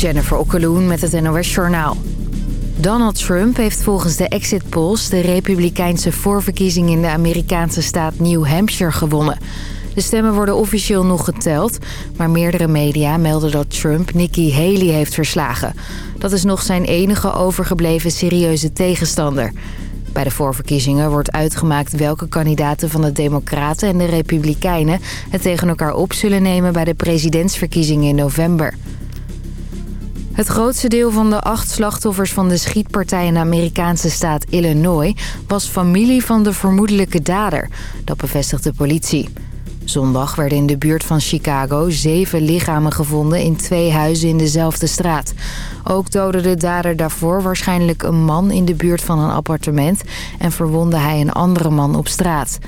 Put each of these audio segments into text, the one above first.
Jennifer Okkeloen met het NOS Journaal. Donald Trump heeft volgens de exit polls de republikeinse voorverkiezing in de Amerikaanse staat New Hampshire gewonnen. De stemmen worden officieel nog geteld, maar meerdere media melden dat Trump Nikki Haley heeft verslagen. Dat is nog zijn enige overgebleven serieuze tegenstander. Bij de voorverkiezingen wordt uitgemaakt welke kandidaten van de Democraten en de Republikeinen het tegen elkaar op zullen nemen bij de presidentsverkiezingen in november. Het grootste deel van de acht slachtoffers van de schietpartij in de Amerikaanse staat Illinois was familie van de vermoedelijke dader. Dat bevestigt de politie. Zondag werden in de buurt van Chicago zeven lichamen gevonden in twee huizen in dezelfde straat. Ook doodde de dader daarvoor waarschijnlijk een man in de buurt van een appartement... en verwonde hij een andere man op straat.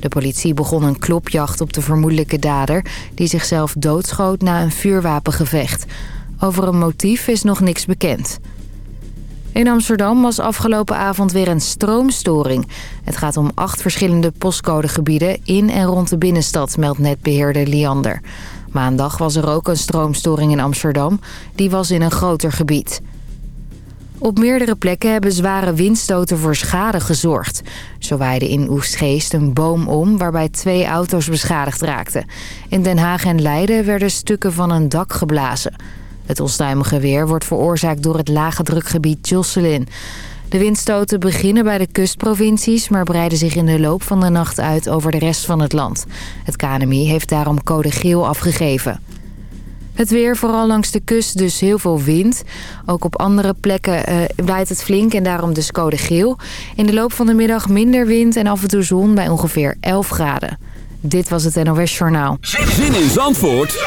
De politie begon een klopjacht op de vermoedelijke dader... die zichzelf doodschoot na een vuurwapengevecht. Over een motief is nog niks bekend. In Amsterdam was afgelopen avond weer een stroomstoring. Het gaat om acht verschillende postcodegebieden in en rond de binnenstad, meldt netbeheerder Liander. Maandag was er ook een stroomstoring in Amsterdam. Die was in een groter gebied. Op meerdere plekken hebben zware windstoten voor schade gezorgd. Zo waaide in Oestgeest een boom om waarbij twee auto's beschadigd raakten. In Den Haag en Leiden werden stukken van een dak geblazen. Het onstuimige weer wordt veroorzaakt door het lage drukgebied Jocelyn. De windstoten beginnen bij de kustprovincies... maar breiden zich in de loop van de nacht uit over de rest van het land. Het KNMI heeft daarom code geel afgegeven. Het weer, vooral langs de kust, dus heel veel wind. Ook op andere plekken uh, waait het flink en daarom dus code geel. In de loop van de middag minder wind en af en toe zon bij ongeveer 11 graden. Dit was het NOS Journaal. Zin in Zandvoort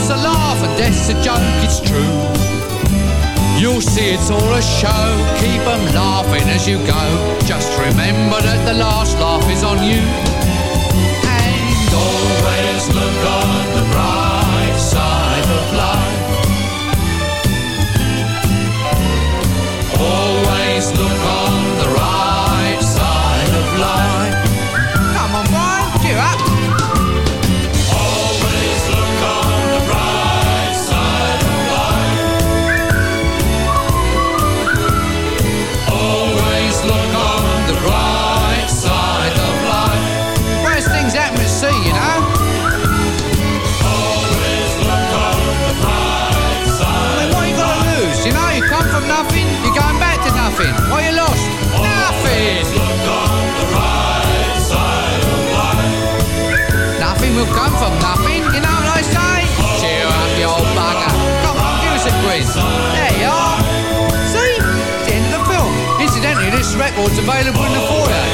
Life's a laugh and death's a joke, it's true. You'll see it's all a show, keep 'em laughing as you go. Just remember that the last laugh is on you. Records available in the foyer.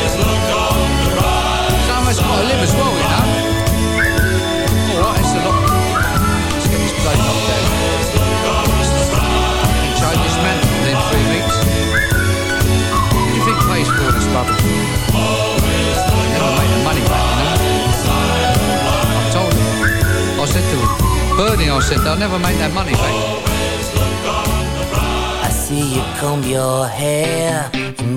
Someone's got to live as well, you know. Alright, it's a lot. Let's get this place knocked down. Change this man within three weeks. What do you think pays for all this rubbish? Never make the money back, you know. I told him. I said to him, Bernie, I said, they'll never make that money back I see you comb your hair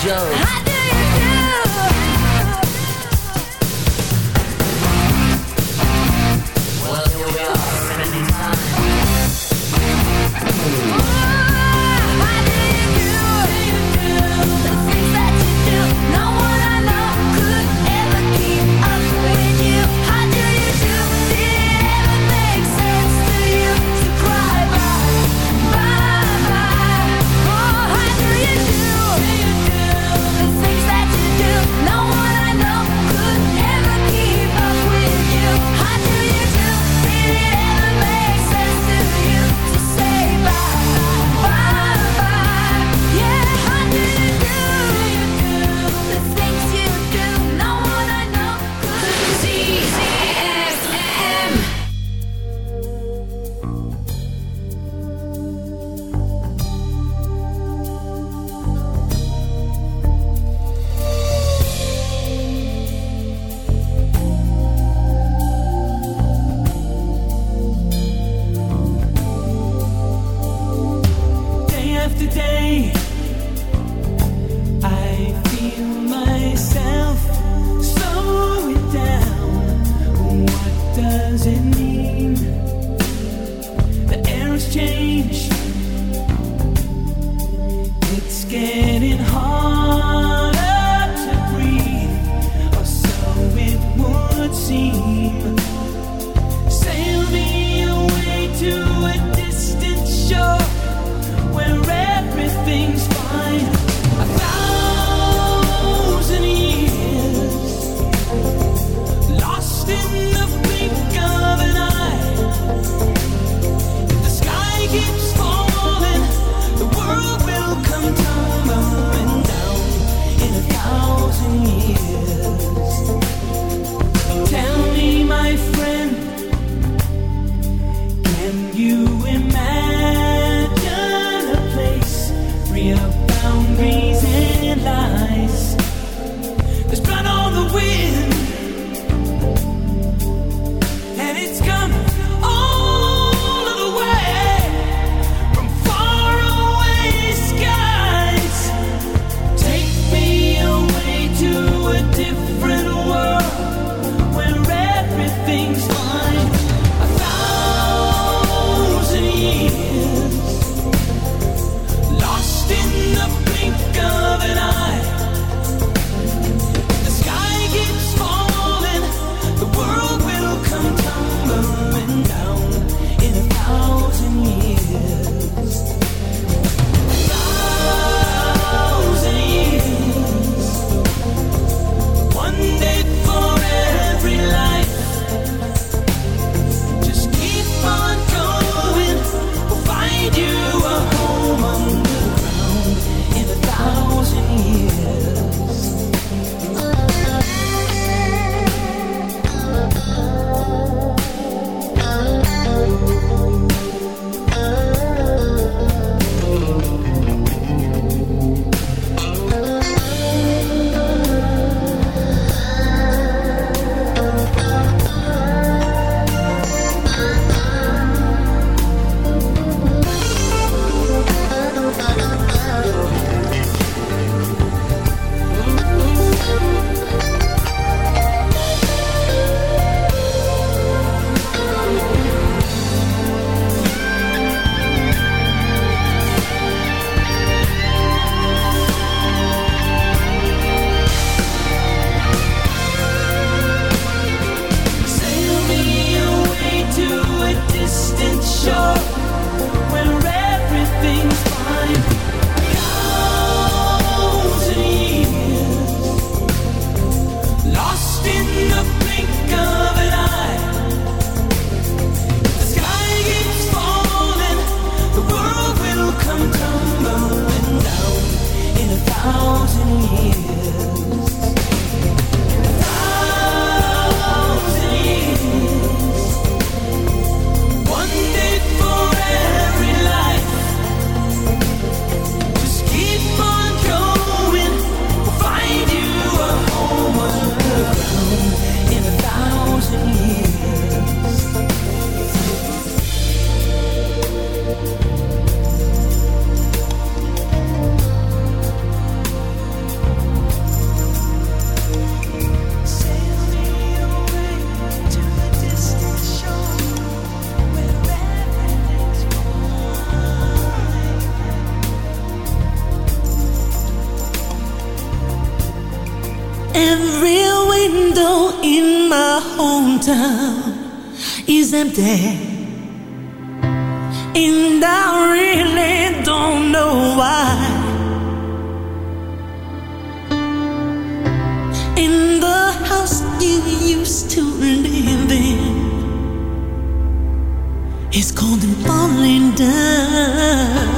Cracking day. And I really don't know why. In the house you used to live in, it's cold and falling down.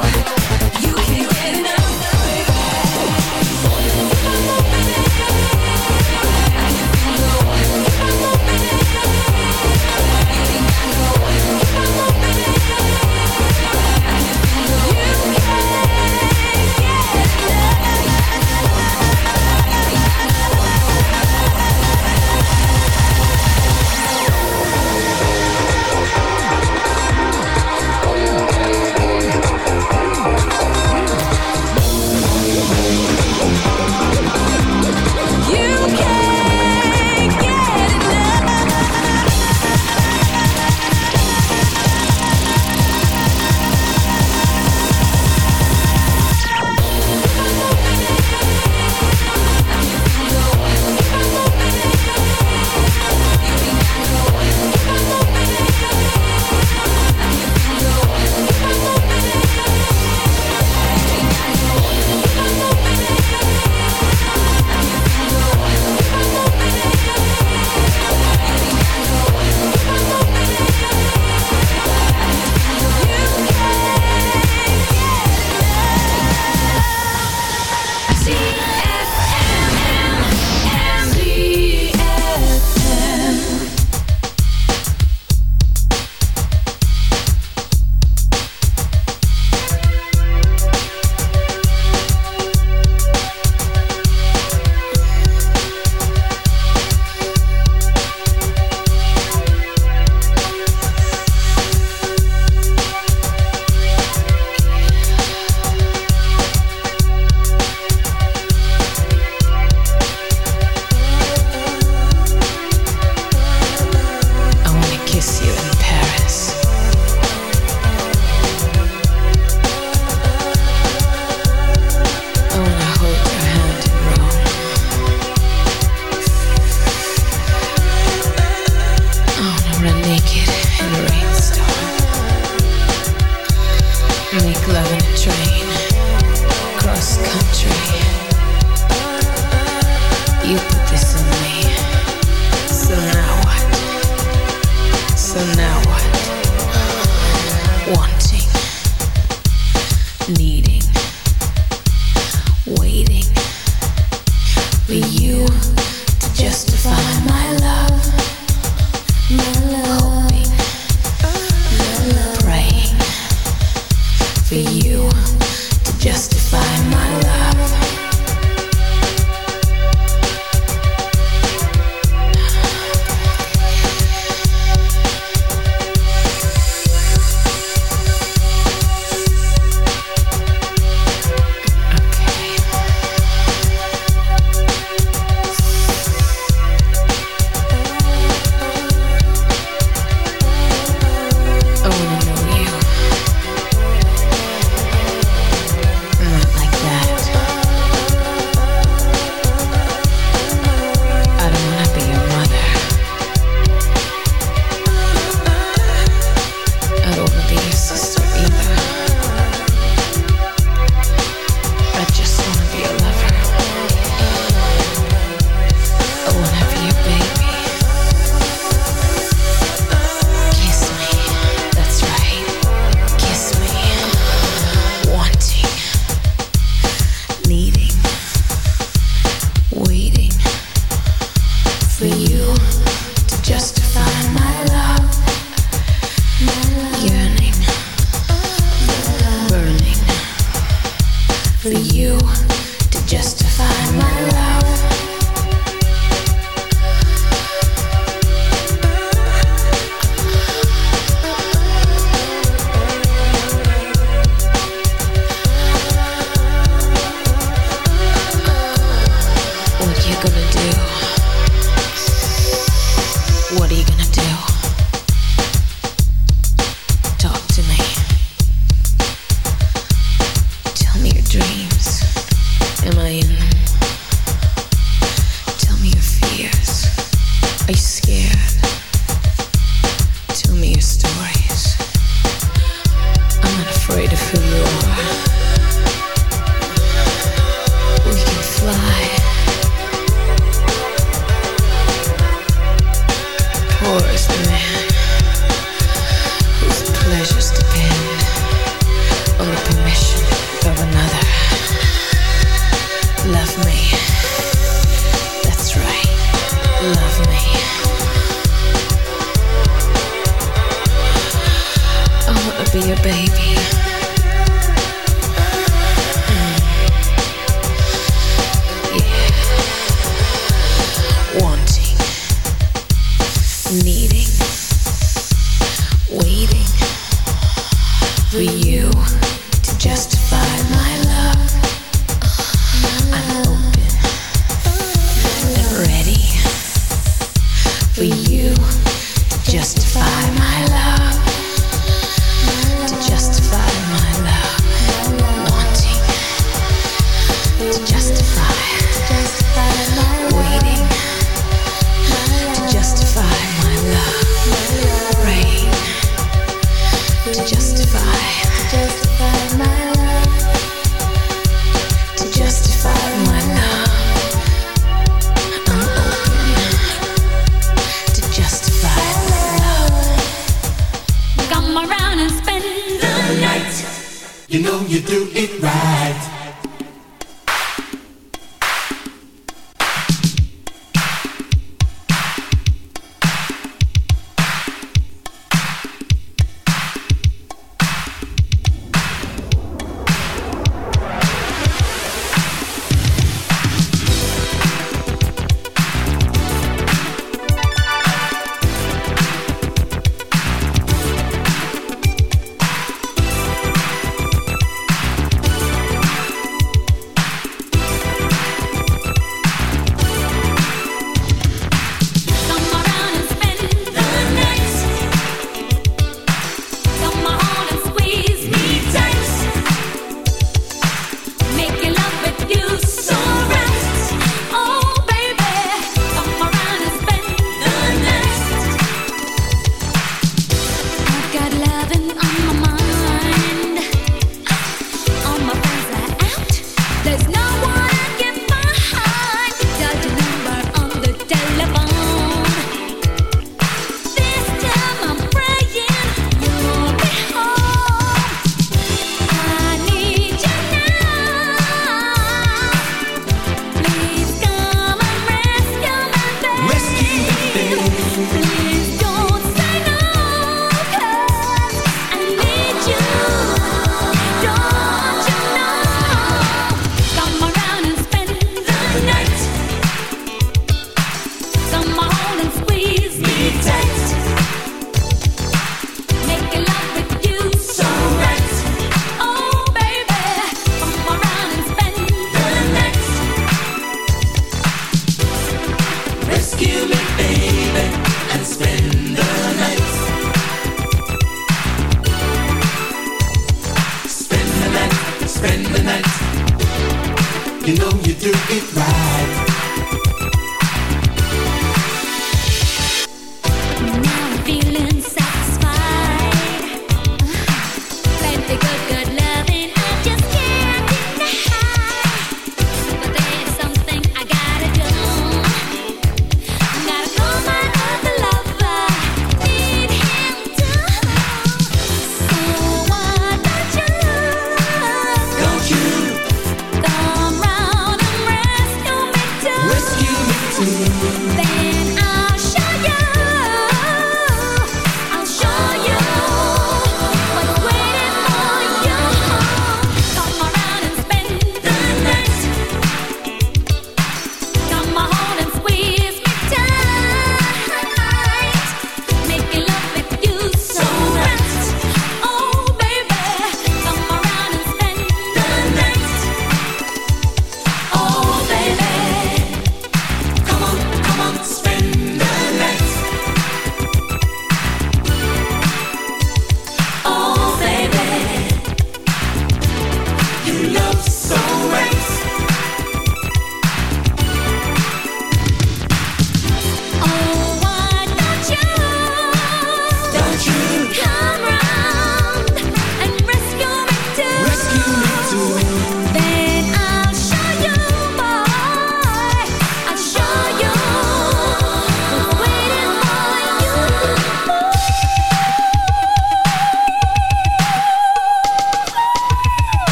I for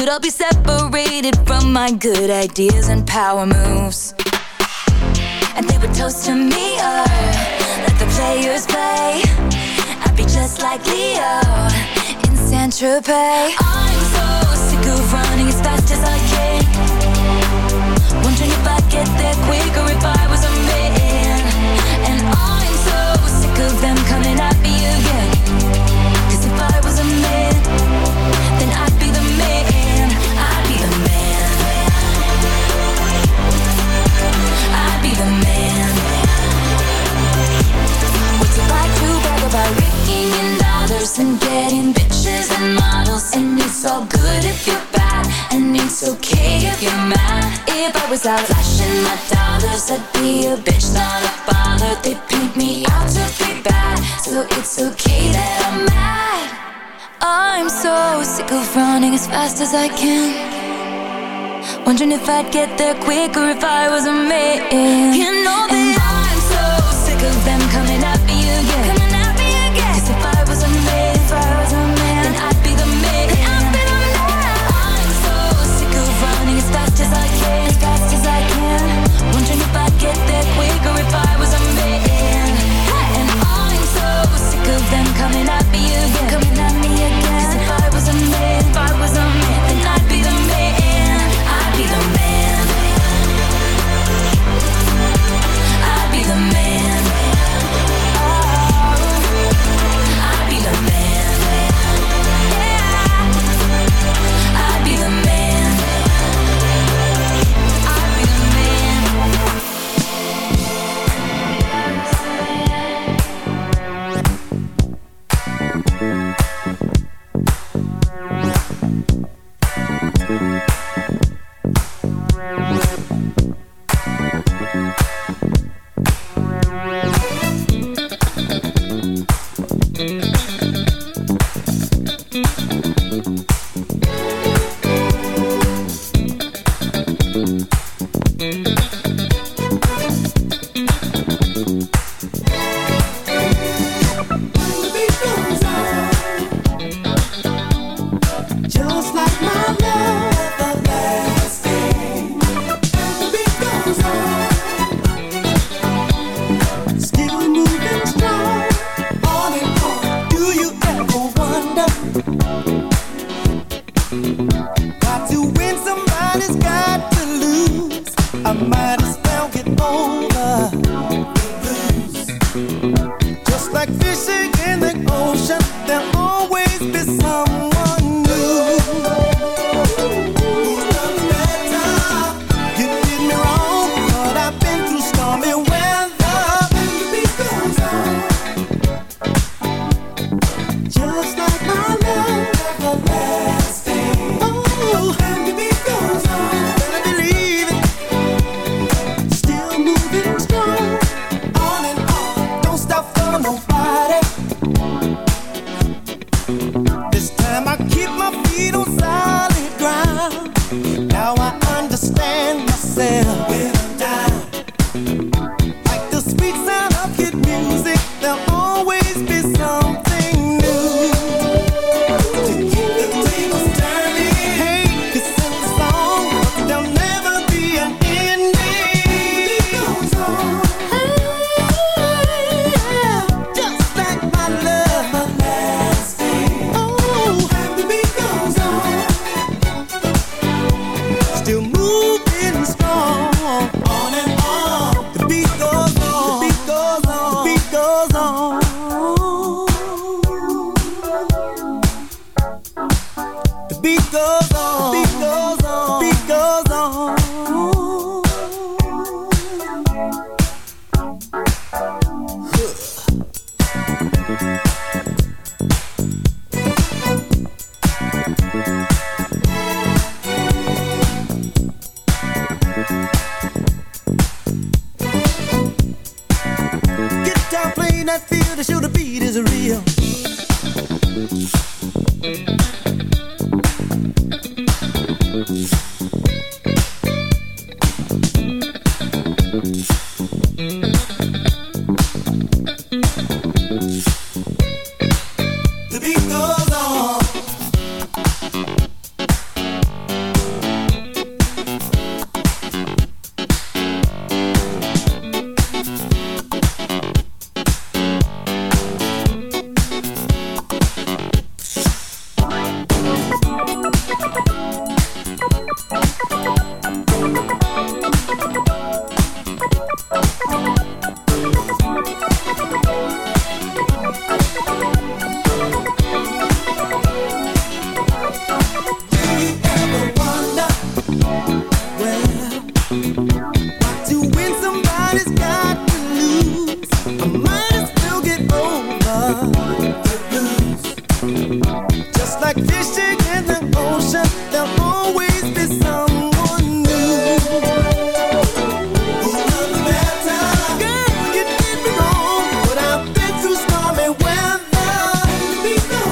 Could all be separated from my good ideas and power moves. And they would toast to me, or let the players play. I'd be just like Leo in Saint Tropez. I'm so sick of running as fast as I can. Wondering if I'd get there quicker if I was a man. You know that I'm so sick of them coming at me again.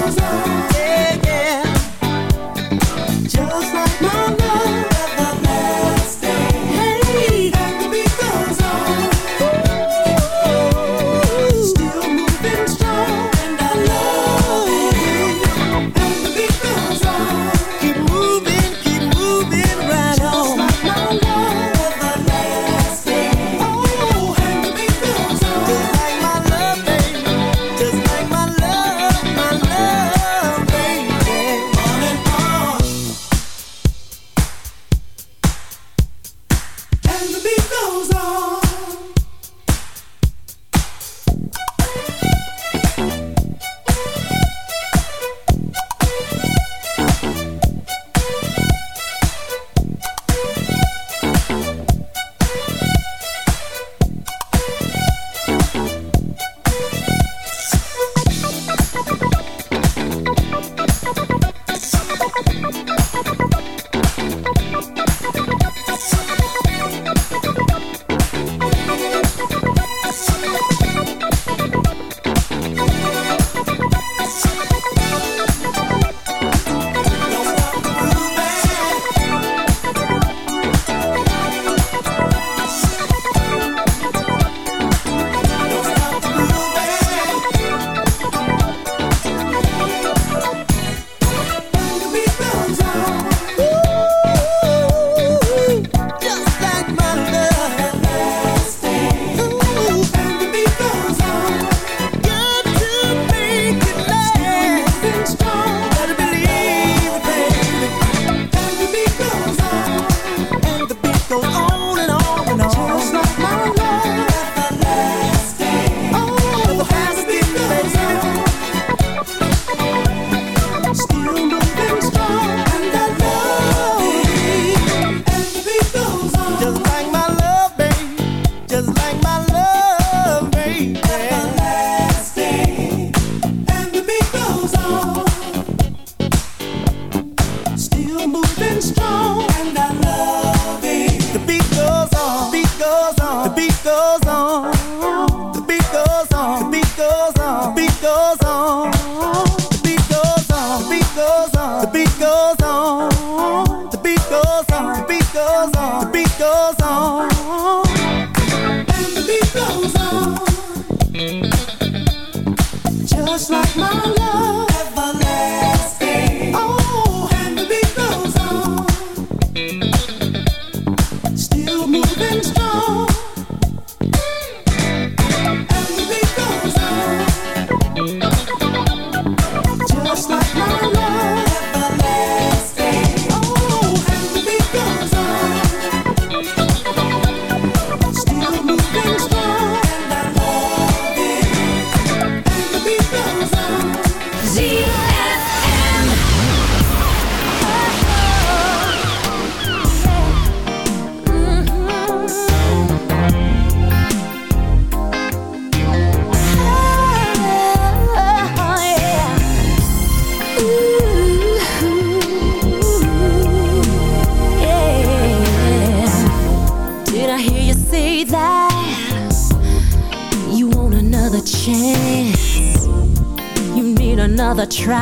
Beat goes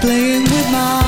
playing with my